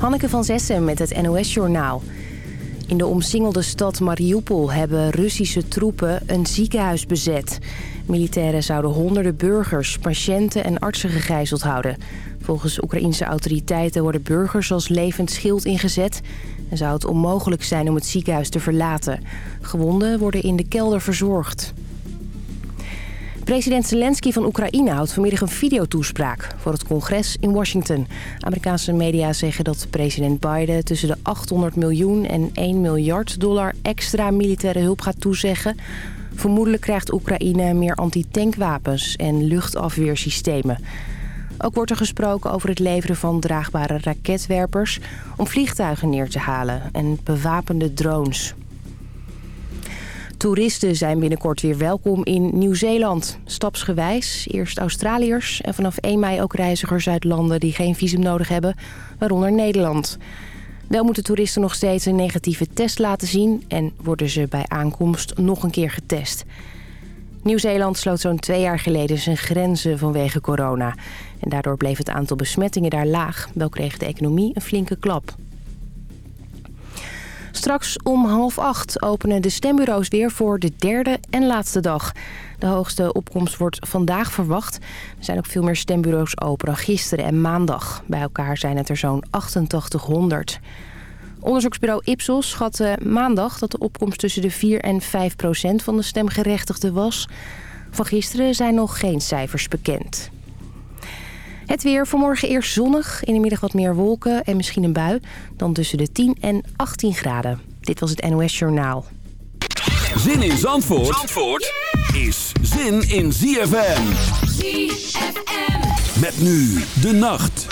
Hanneke van Zessen met het NOS-journaal. In de omsingelde stad Mariupol hebben Russische troepen een ziekenhuis bezet. Militairen zouden honderden burgers, patiënten en artsen gegijzeld houden. Volgens Oekraïense autoriteiten worden burgers als levend schild ingezet... en zou het onmogelijk zijn om het ziekenhuis te verlaten. Gewonden worden in de kelder verzorgd. President Zelensky van Oekraïne houdt vanmiddag een videotoespraak voor het congres in Washington. Amerikaanse media zeggen dat president Biden tussen de 800 miljoen en 1 miljard dollar extra militaire hulp gaat toezeggen. Vermoedelijk krijgt Oekraïne meer antitankwapens en luchtafweersystemen. Ook wordt er gesproken over het leveren van draagbare raketwerpers om vliegtuigen neer te halen en bewapende drones. Toeristen zijn binnenkort weer welkom in Nieuw-Zeeland. Stapsgewijs, eerst Australiërs en vanaf 1 mei ook reizigers uit landen die geen visum nodig hebben, waaronder Nederland. Wel moeten toeristen nog steeds een negatieve test laten zien en worden ze bij aankomst nog een keer getest. Nieuw-Zeeland sloot zo'n twee jaar geleden zijn grenzen vanwege corona. En daardoor bleef het aantal besmettingen daar laag. Wel kreeg de economie een flinke klap. Straks om half acht openen de stembureaus weer voor de derde en laatste dag. De hoogste opkomst wordt vandaag verwacht. Er zijn ook veel meer stembureaus open dan gisteren en maandag. Bij elkaar zijn het er zo'n 8800. Onderzoeksbureau Ipsos schatte maandag dat de opkomst tussen de 4 en 5 procent van de stemgerechtigden was. Van gisteren zijn nog geen cijfers bekend. Het weer vanmorgen eerst zonnig, in de middag wat meer wolken en misschien een bui. Dan tussen de 10 en 18 graden. Dit was het NOS Journaal. Zin in Zandvoort, Zandvoort is zin in ZFM. ZFM. Met nu de nacht.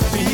Thing disappears.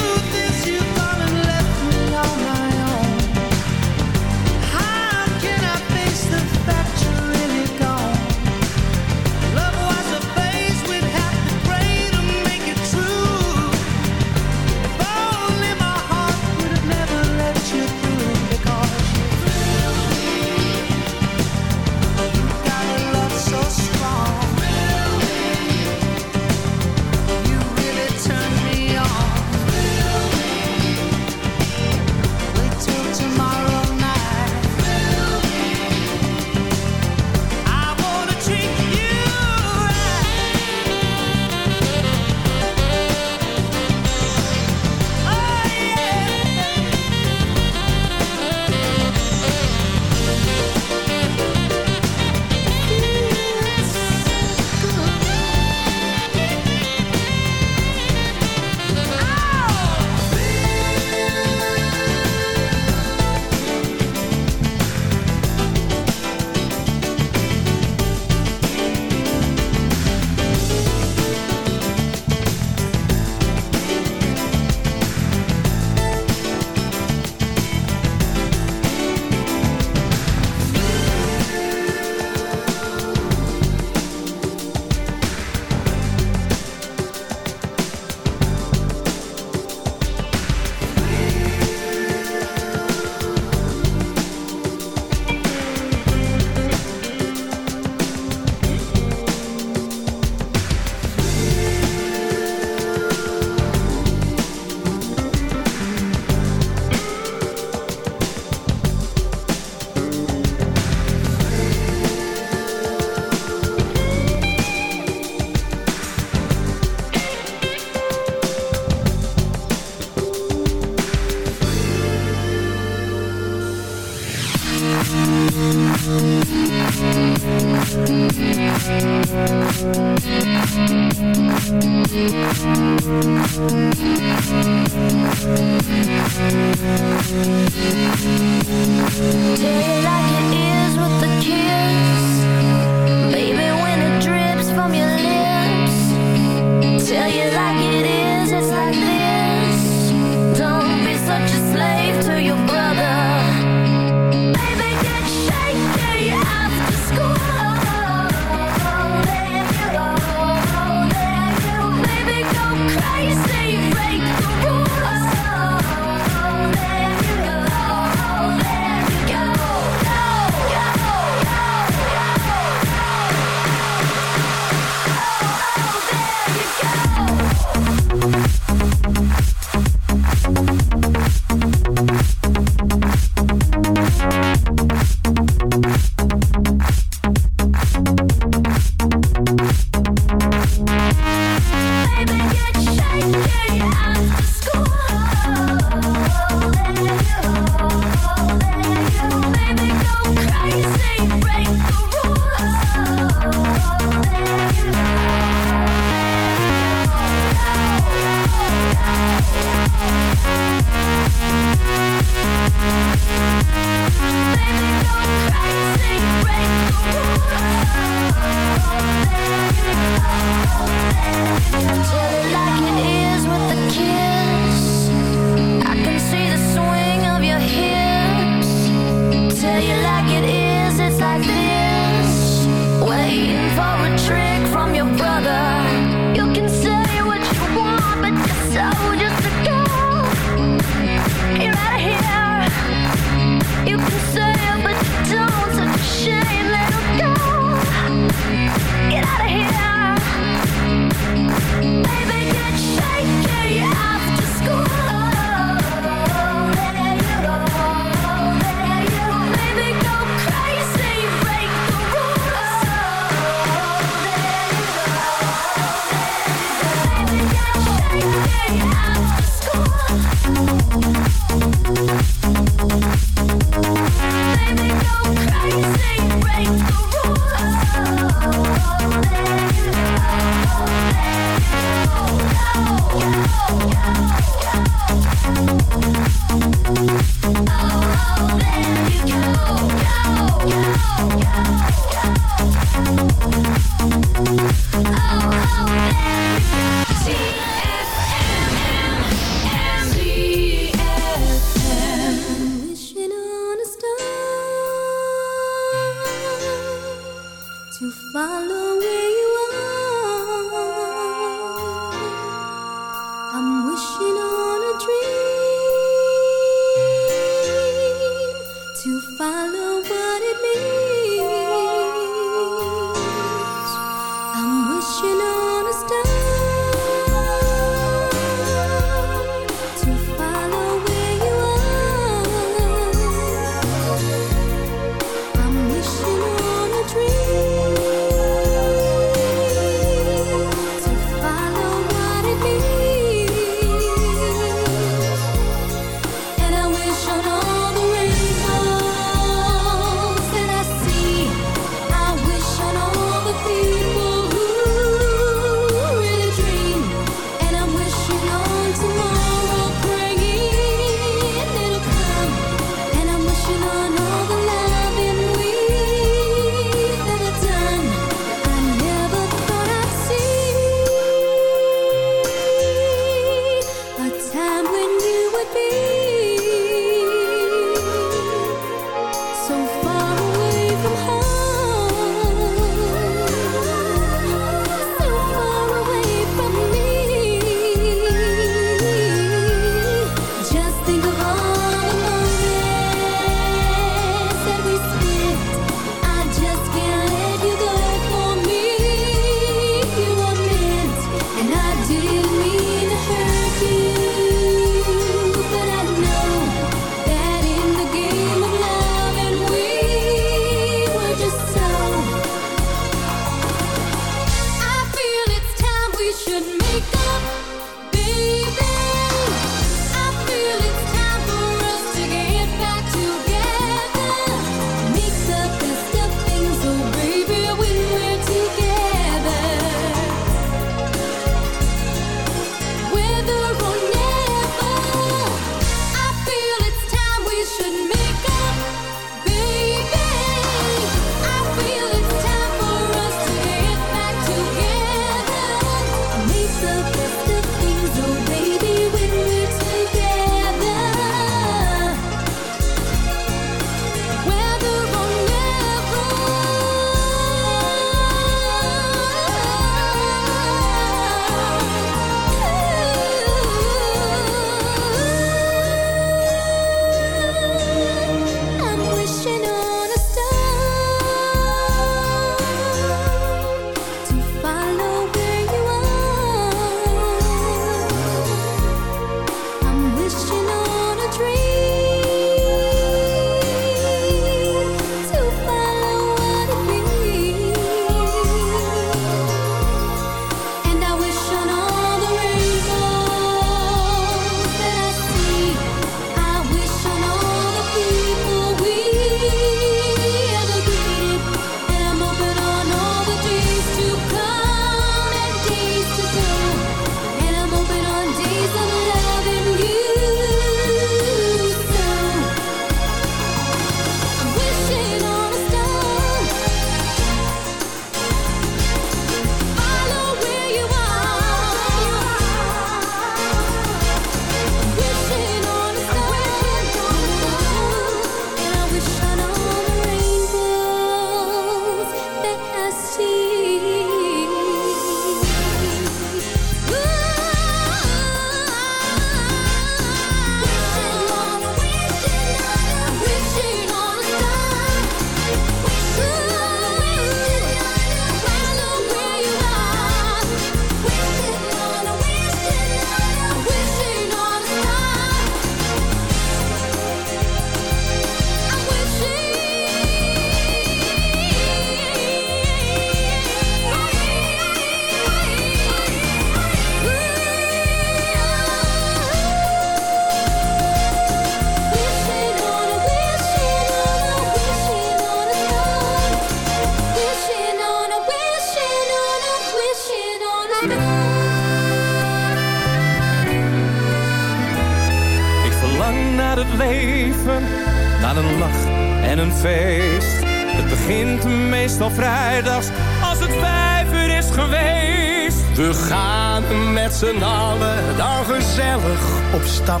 Z'n allen dan gezellig op stap.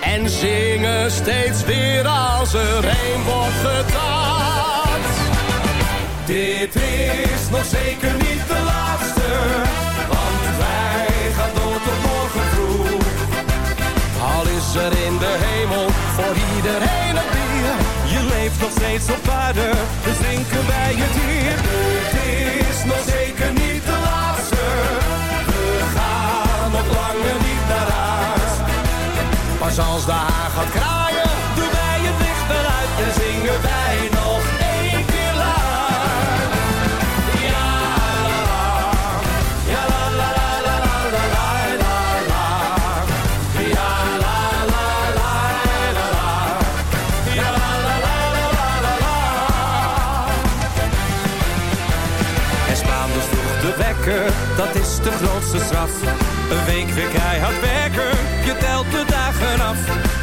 En zingen steeds weer als er een wordt gedanst. Dit is nog zeker niet de laatste, want wij gaan door tot morgen vroeg. Al is er in de hemel voor iedereen een bier. Je leeft nog steeds op aarde, dus drinken wij het hier. Dit is nog zeker niet Pas als de haan gaat kraaien, doen wij het licht weer uit en zingen wij nog één keer luid. Ja, la, la. Ja, la, la, la, la, la, la, la, la. Ja, la, la, la, la, la. Ja, la, la, la, la, la, la. En maandags vroeg de wekker, dat is de grootste straf. Een week weer keihard werken,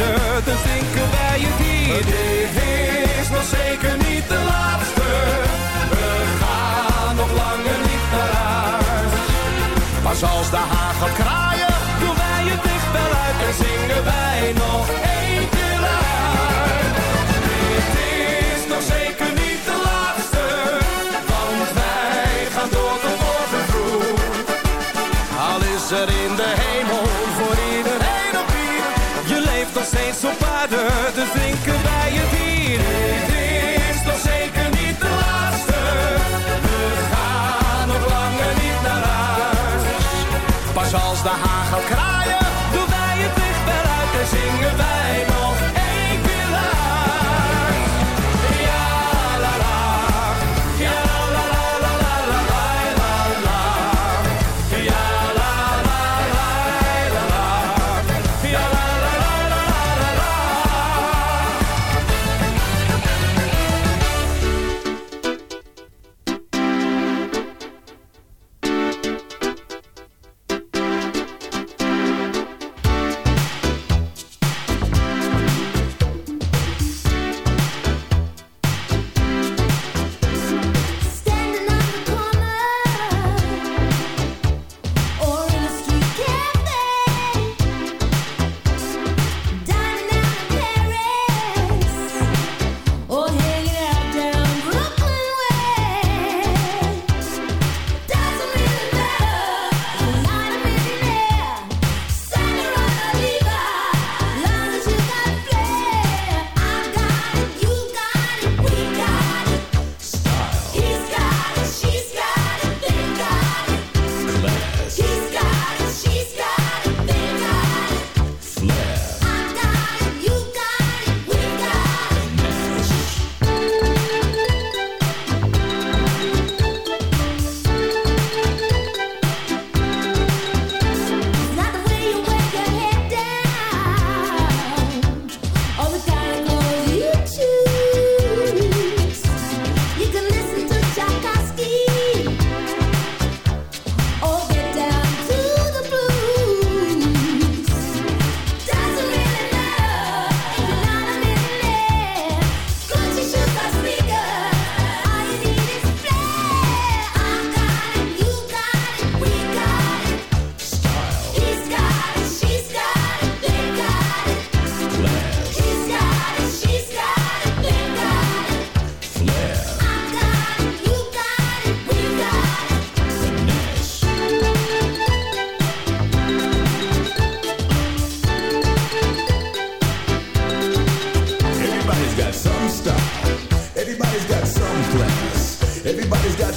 aarde, dus drinken wij het hier. Dit is nog zeker niet de laatste, we gaan nog langer niet naar huis. Pas als de haan gaat kraaien, doen wij het licht wel uit en zingen wij nog de zee.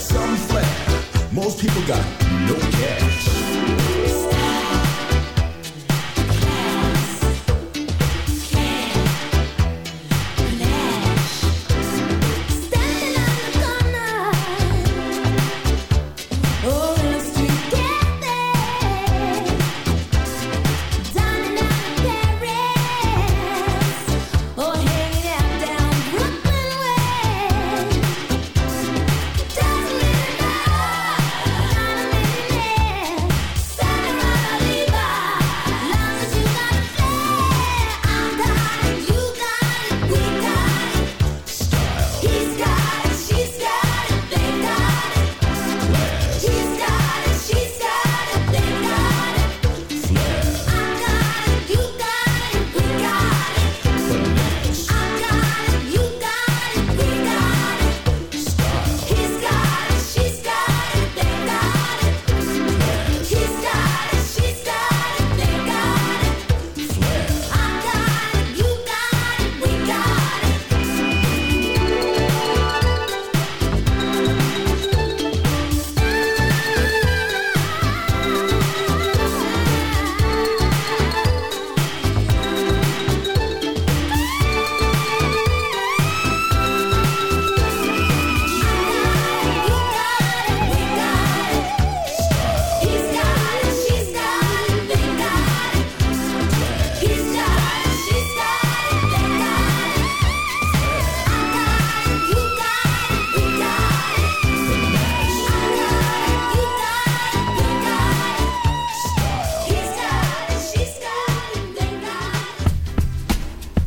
Some flair. Most people got no cash.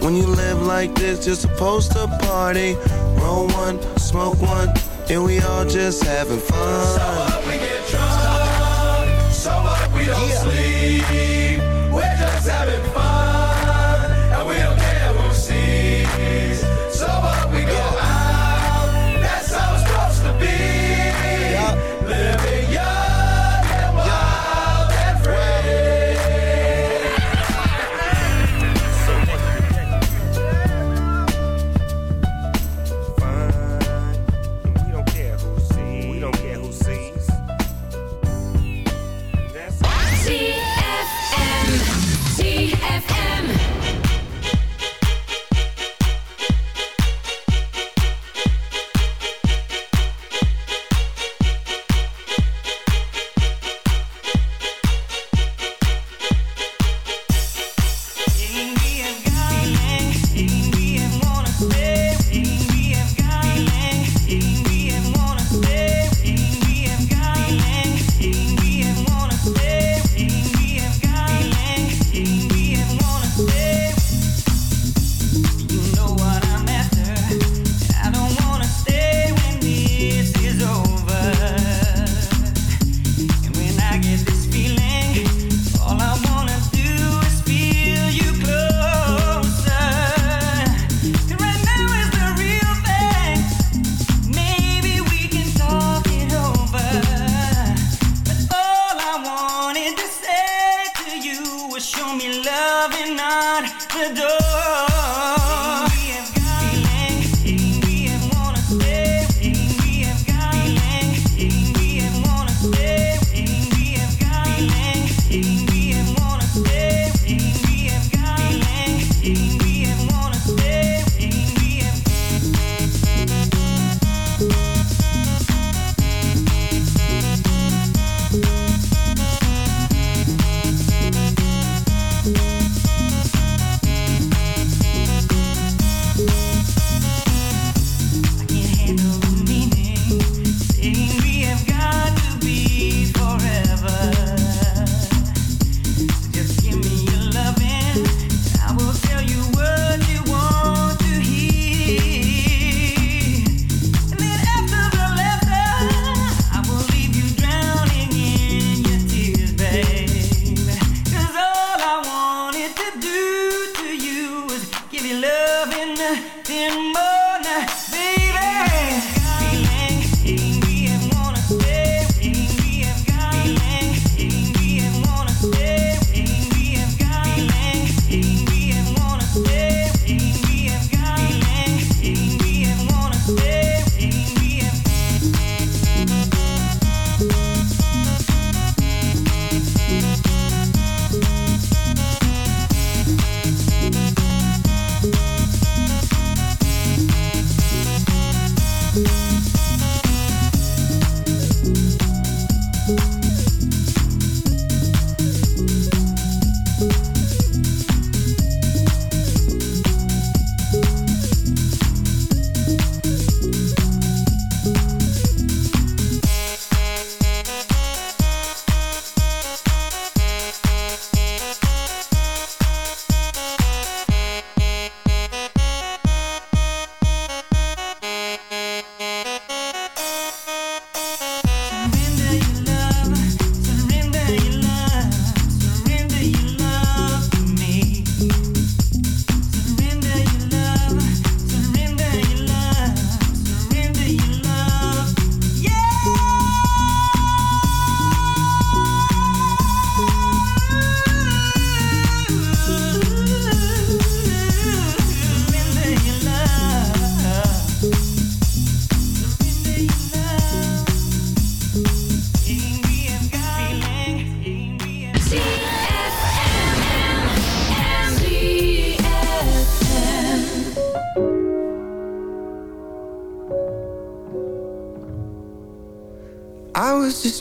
When you live like this, you're supposed to party. Roll one, smoke one, and we all just having fun. we get drunk, so what we don't sleep.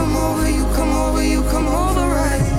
Come over, you come over, you come over, right?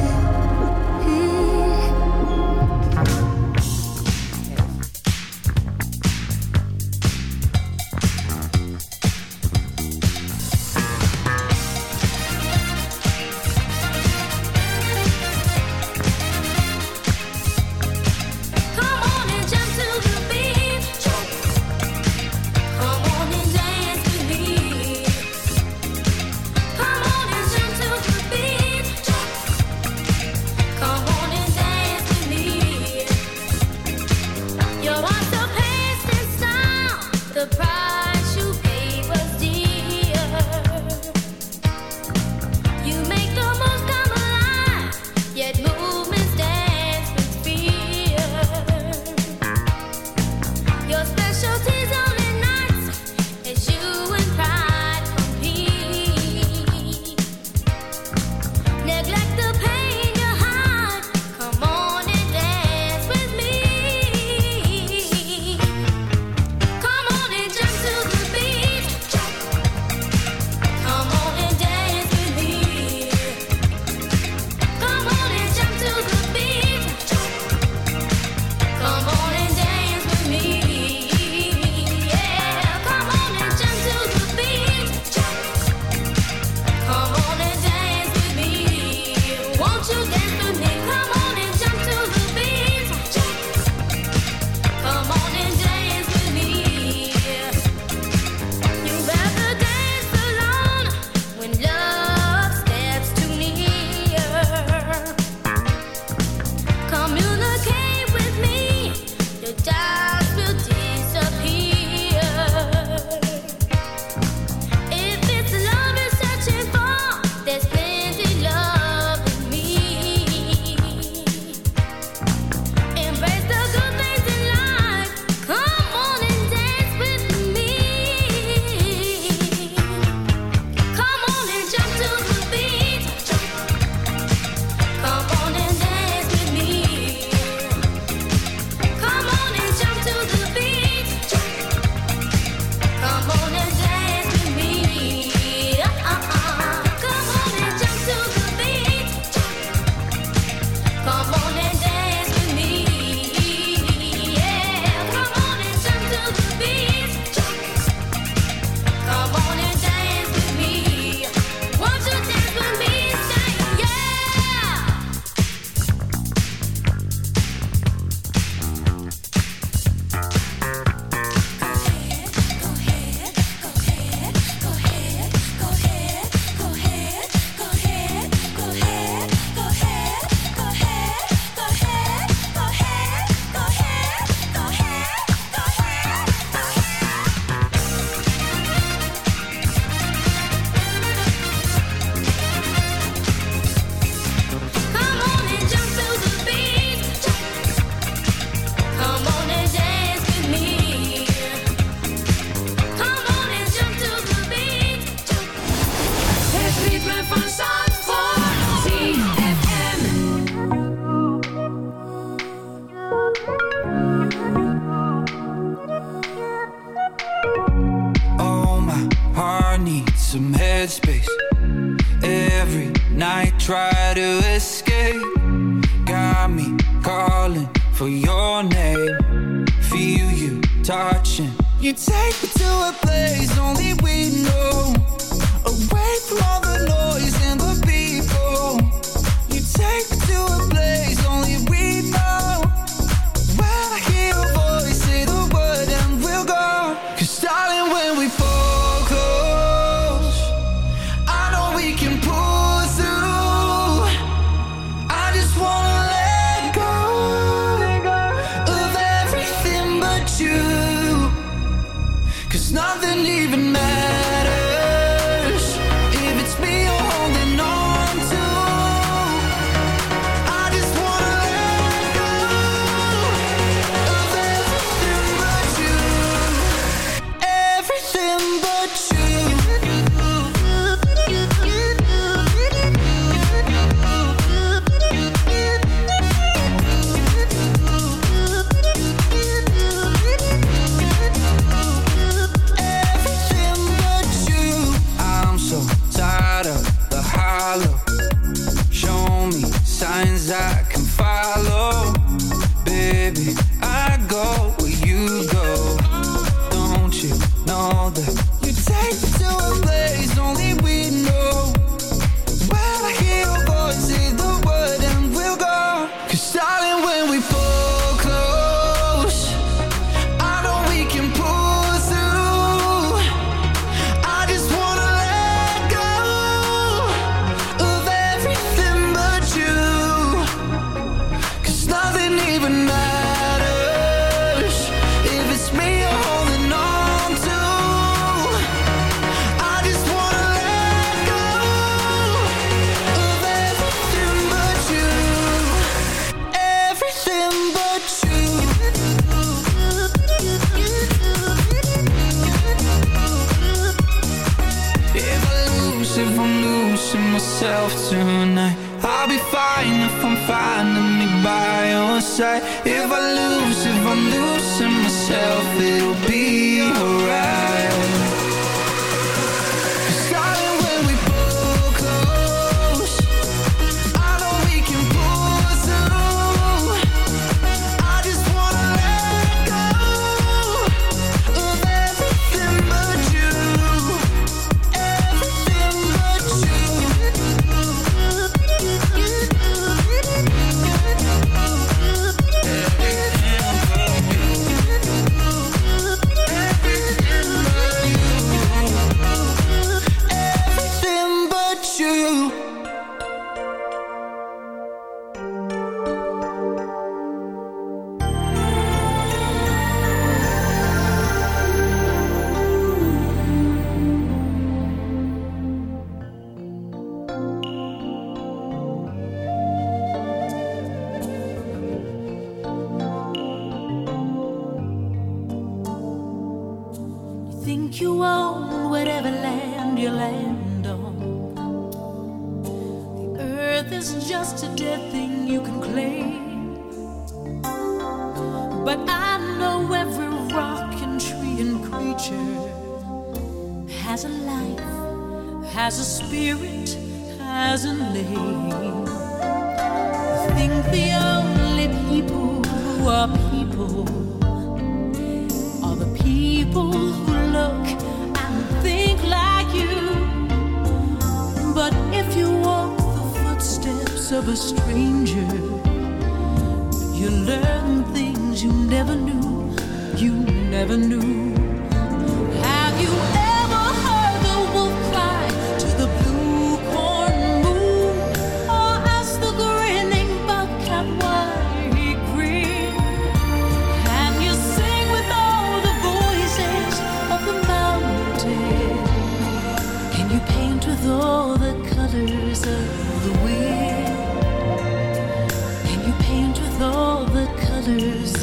The colors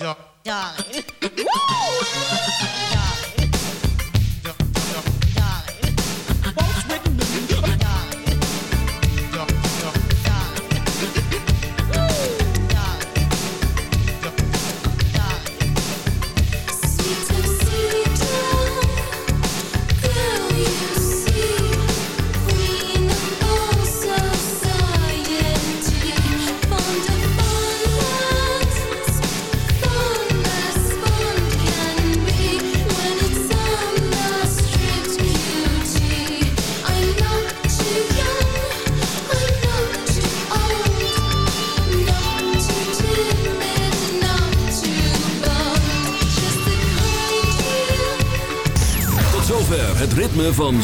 じゃじゃあ。